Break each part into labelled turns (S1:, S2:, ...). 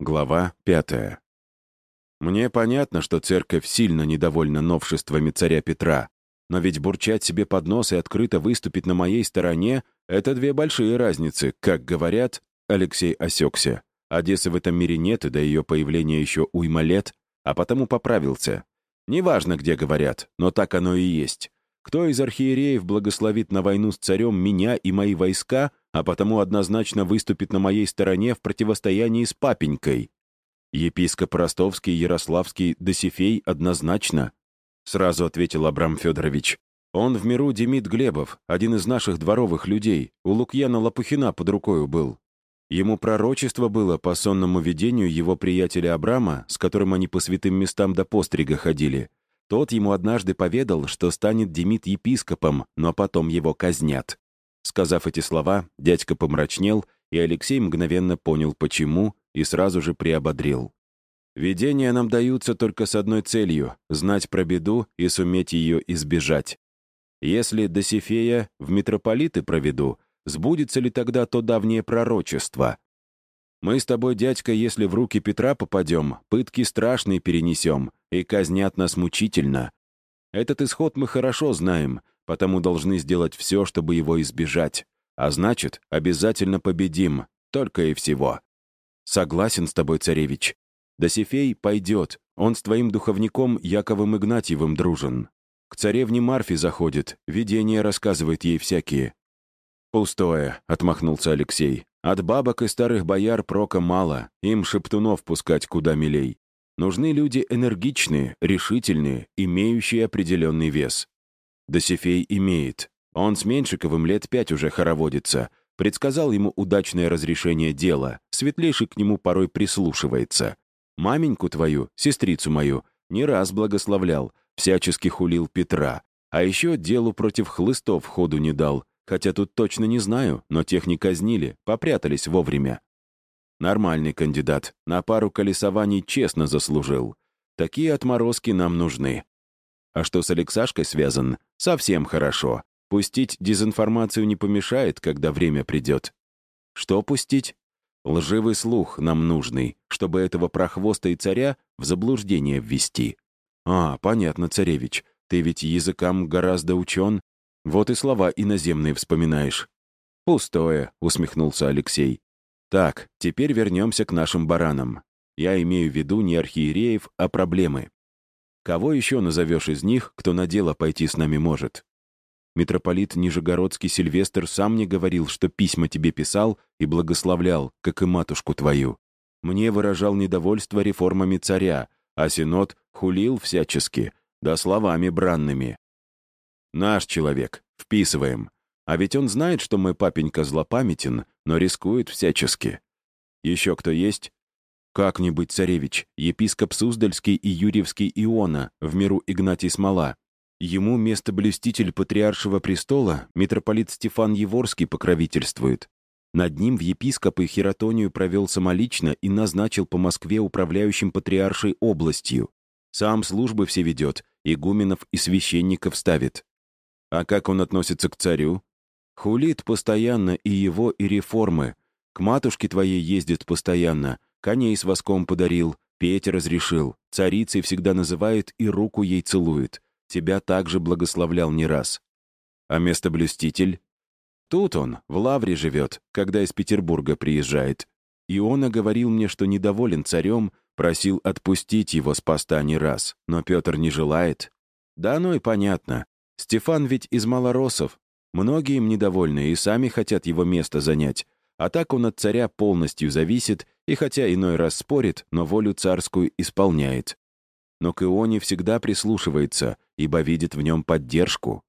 S1: Глава пятая. Мне понятно, что церковь сильно недовольна новшествами царя Петра, но ведь бурчать себе под нос и открыто выступить на моей стороне — это две большие разницы, как говорят, Алексей осекся. Одессы в этом мире нет, и до ее появления еще уйма лет, а потому поправился. Неважно, где говорят, но так оно и есть. Кто из архиереев благословит на войну с царем меня и мои войска, а потому однозначно выступит на моей стороне в противостоянии с папенькой? Епископ Ростовский, Ярославский, Досифей однозначно, сразу ответил Абрам Федорович. Он в миру Демид Глебов, один из наших дворовых людей, у Лукьяна Лопухина под рукою был. Ему пророчество было по сонному видению его приятеля Абрама, с которым они по святым местам до пострига ходили. Тот ему однажды поведал, что станет Демид епископом, но потом его казнят. Сказав эти слова, дядька помрачнел, и Алексей мгновенно понял, почему, и сразу же приободрил. Видения нам даются только с одной целью — знать про беду и суметь ее избежать. Если Досифея в митрополиты проведу, сбудется ли тогда то давнее пророчество? Мы с тобой, дядька, если в руки Петра попадем, пытки страшные перенесем, и казнят нас мучительно. Этот исход мы хорошо знаем, потому должны сделать все, чтобы его избежать. А значит, обязательно победим, только и всего. Согласен с тобой, царевич. Досифей пойдет, он с твоим духовником Яковом Игнатьевым дружен. К царевне Марфе заходит, видения рассказывает ей всякие. «Пустое», — отмахнулся Алексей. «От бабок и старых бояр прока мало, им шептунов пускать куда милей. Нужны люди энергичные, решительные, имеющие определенный вес. Досифей имеет. Он с Меньшиковым лет пять уже хороводится. Предсказал ему удачное разрешение дела, светлейший к нему порой прислушивается. Маменьку твою, сестрицу мою, не раз благословлял, всячески хулил Петра. А еще делу против хлыстов ходу не дал, Хотя тут точно не знаю, но тех не казнили, попрятались вовремя. Нормальный кандидат, на пару колесований честно заслужил. Такие отморозки нам нужны. А что с Алексашкой связан? Совсем хорошо. Пустить дезинформацию не помешает, когда время придет. Что пустить? Лживый слух нам нужный, чтобы этого прохвоста и царя в заблуждение ввести. А, понятно, царевич, ты ведь языкам гораздо учен, вот и слова иноземные вспоминаешь. «Пустое», — усмехнулся Алексей. «Так, теперь вернемся к нашим баранам. Я имею в виду не архиереев, а проблемы. Кого еще назовешь из них, кто на дело пойти с нами может?» Митрополит Нижегородский Сильвестр сам не говорил, что письма тебе писал и благословлял, как и матушку твою. Мне выражал недовольство реформами царя, а Синод хулил всячески, да словами бранными. Наш человек. Вписываем. А ведь он знает, что мой папенька злопамятен, но рискует всячески. Еще кто есть? Как-нибудь, царевич, епископ Суздальский и Юрьевский Иона, в миру Игнатий Смола. Ему место блюститель патриаршего престола митрополит Стефан Еворский покровительствует. Над ним в епископы Хератонию провел самолично и назначил по Москве управляющим патриаршей областью. Сам службы все ведет, игуменов и священников ставит. А как он относится к царю? Хулит постоянно и его, и реформы. К матушке твоей ездит постоянно. Коней с воском подарил, петь разрешил. Царицей всегда называет и руку ей целует. Тебя также благословлял не раз. А место блюститель? Тут он, в Лавре живет, когда из Петербурга приезжает. Иона говорил мне, что недоволен царем, просил отпустить его с поста не раз, но Петр не желает. Да ну и понятно. Стефан ведь из малоросов. Многие им недовольны и сами хотят его место занять. А так он от царя полностью зависит и хотя иной раз спорит, но волю царскую исполняет. Но к Ионе всегда прислушивается, ибо видит в нем поддержку.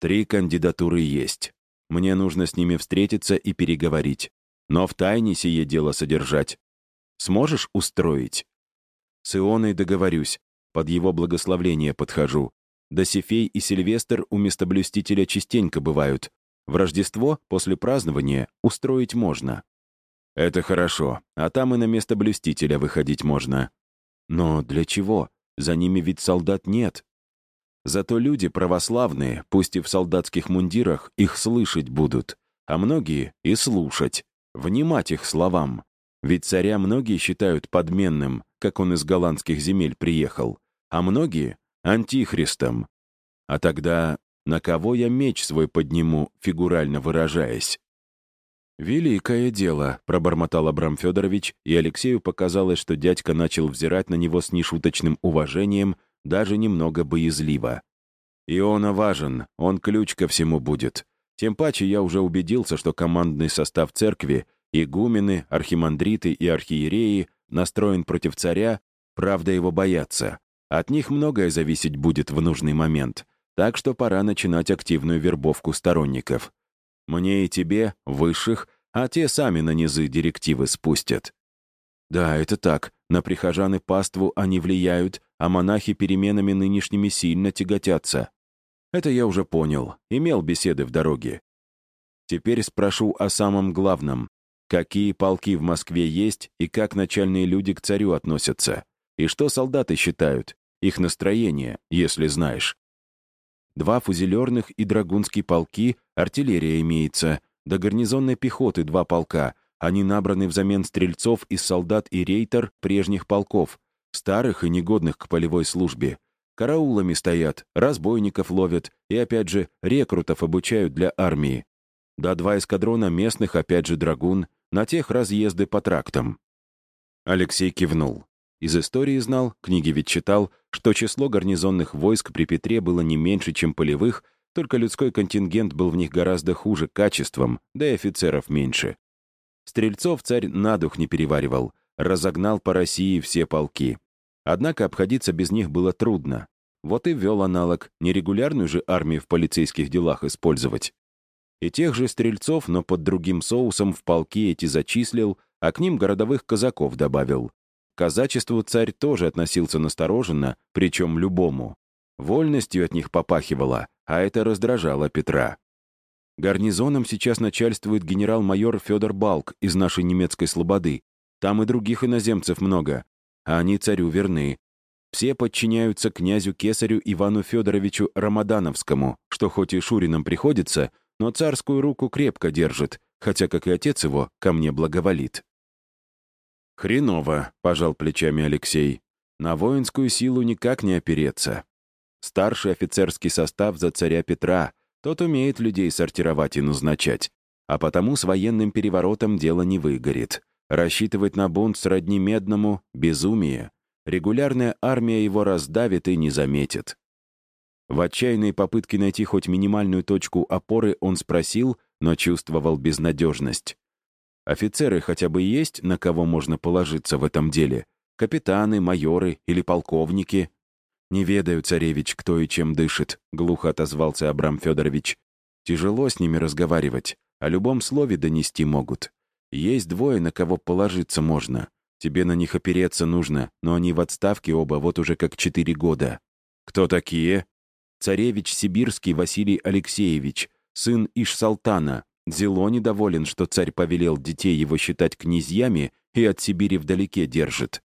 S1: Три кандидатуры есть. Мне нужно с ними встретиться и переговорить. Но в тайне сие дело содержать. Сможешь устроить? С Ионой договорюсь. Под его благословление подхожу. Досифей и Сильвестр у местоблюстителя частенько бывают. В Рождество, после празднования, устроить можно. Это хорошо, а там и на место блюстителя выходить можно. Но для чего? За ними ведь солдат нет. Зато люди православные, пусть и в солдатских мундирах, их слышать будут, а многие и слушать, внимать их словам. Ведь царя многие считают подменным, как он из голландских земель приехал, а многие — антихристом. А тогда на кого я меч свой подниму, фигурально выражаясь? «Великое дело», — пробормотал Абрам Федорович, и Алексею показалось, что дядька начал взирать на него с нешуточным уважением, даже немного боязливо. «Иона важен, он ключ ко всему будет. Тем паче я уже убедился, что командный состав церкви, игумены, архимандриты и архиереи настроен против царя, правда его боятся. От них многое зависеть будет в нужный момент, так что пора начинать активную вербовку сторонников. Мне и тебе, высших, а те сами на низы директивы спустят. Да, это так. На прихожан и паству они влияют, а монахи переменами нынешними сильно тяготятся. Это я уже понял, имел беседы в дороге. Теперь спрошу о самом главном. Какие полки в Москве есть и как начальные люди к царю относятся? И что солдаты считают? Их настроение, если знаешь два фузелерных и драгунские полки, артиллерия имеется, до гарнизонной пехоты два полка. Они набраны взамен стрельцов из солдат и рейтер прежних полков, старых и негодных к полевой службе. Караулами стоят, разбойников ловят и, опять же, рекрутов обучают для армии. До два эскадрона местных, опять же, драгун, на тех разъезды по трактам. Алексей кивнул. Из истории знал, книги ведь читал, что число гарнизонных войск при Петре было не меньше, чем полевых, только людской контингент был в них гораздо хуже качеством, да и офицеров меньше. Стрельцов царь на дух не переваривал, разогнал по России все полки. Однако обходиться без них было трудно. Вот и ввел аналог, нерегулярную же армию в полицейских делах использовать. И тех же стрельцов, но под другим соусом в полки эти зачислил, а к ним городовых казаков добавил. Казачеству царь тоже относился настороженно, причем любому. Вольностью от них попахивало, а это раздражало Петра. Гарнизоном сейчас начальствует генерал-майор Федор Балк из нашей немецкой слободы. Там и других иноземцев много, а они царю верны. Все подчиняются князю Кесарю Ивану Федоровичу Рамадановскому, что хоть и Шурином приходится, но царскую руку крепко держит, хотя, как и отец его, ко мне благоволит. «Хреново», — пожал плечами Алексей. «На воинскую силу никак не опереться. Старший офицерский состав за царя Петра, тот умеет людей сортировать и назначать. А потому с военным переворотом дело не выгорит. Рассчитывать на бунт сродни Медному — безумие. Регулярная армия его раздавит и не заметит». В отчаянной попытке найти хоть минимальную точку опоры он спросил, но чувствовал безнадежность. Офицеры хотя бы есть, на кого можно положиться в этом деле? Капитаны, майоры или полковники? «Не ведаю, царевич, кто и чем дышит», — глухо отозвался Абрам Федорович. «Тяжело с ними разговаривать, о любом слове донести могут. Есть двое, на кого положиться можно. Тебе на них опереться нужно, но они в отставке оба вот уже как четыре года». «Кто такие?» «Царевич Сибирский Василий Алексеевич, сын Иш-Салтана, Зело недоволен, что царь повелел детей его считать князьями и от Сибири вдалеке держит.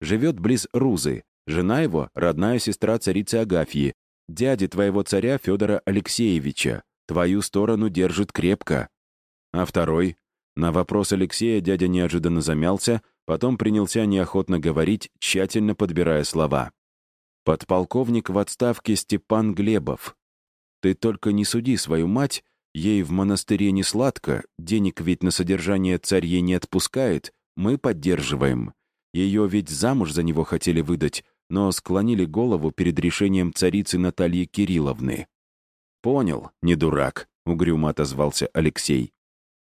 S1: Живет близ Рузы. Жена его — родная сестра царицы Агафьи, дяди твоего царя Федора Алексеевича. Твою сторону держит крепко. А второй? На вопрос Алексея дядя неожиданно замялся, потом принялся неохотно говорить, тщательно подбирая слова. «Подполковник в отставке Степан Глебов. Ты только не суди свою мать Ей в монастыре не сладко, денег ведь на содержание царь ей не отпускает, мы поддерживаем. Ее ведь замуж за него хотели выдать, но склонили голову перед решением царицы Натальи Кирилловны. «Понял, не дурак», — угрюмо отозвался Алексей.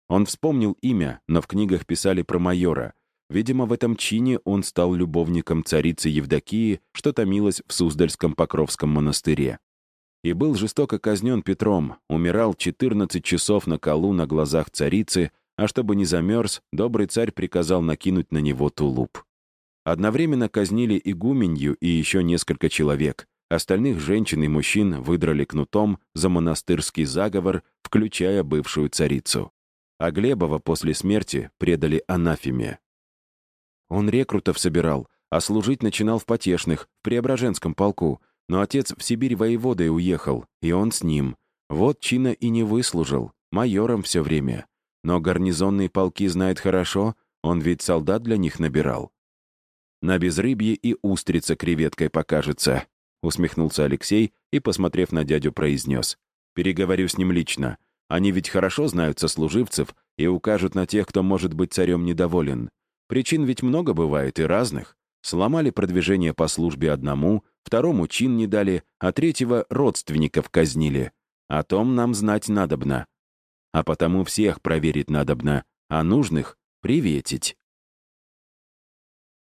S1: Он вспомнил имя, но в книгах писали про майора. Видимо, в этом чине он стал любовником царицы Евдокии, что томилась в Суздальском Покровском монастыре и был жестоко казнен Петром, умирал 14 часов на колу на глазах царицы, а чтобы не замерз, добрый царь приказал накинуть на него тулуп. Одновременно казнили игуменью и еще несколько человек. Остальных женщин и мужчин выдрали кнутом за монастырский заговор, включая бывшую царицу. А Глебова после смерти предали анафеме. Он рекрутов собирал, а служить начинал в Потешных, в Преображенском полку, но отец в Сибирь воеводой уехал, и он с ним. Вот чина и не выслужил, майором все время. Но гарнизонные полки знает хорошо, Он ведь солдат для них набирал. На безрыбье и устрица креветкой покажется, усмехнулся Алексей и, посмотрев на дядю, произнес. Переговорю с ним лично. Они ведь хорошо знают сослуживцев и укажут на тех, кто может быть царем недоволен. Причин ведь много бывает и разных. Сломали продвижение по службе одному, второму чин не дали, а третьего родственников казнили. О том нам знать надобно. А потому всех проверить надобно, а нужных — приветить.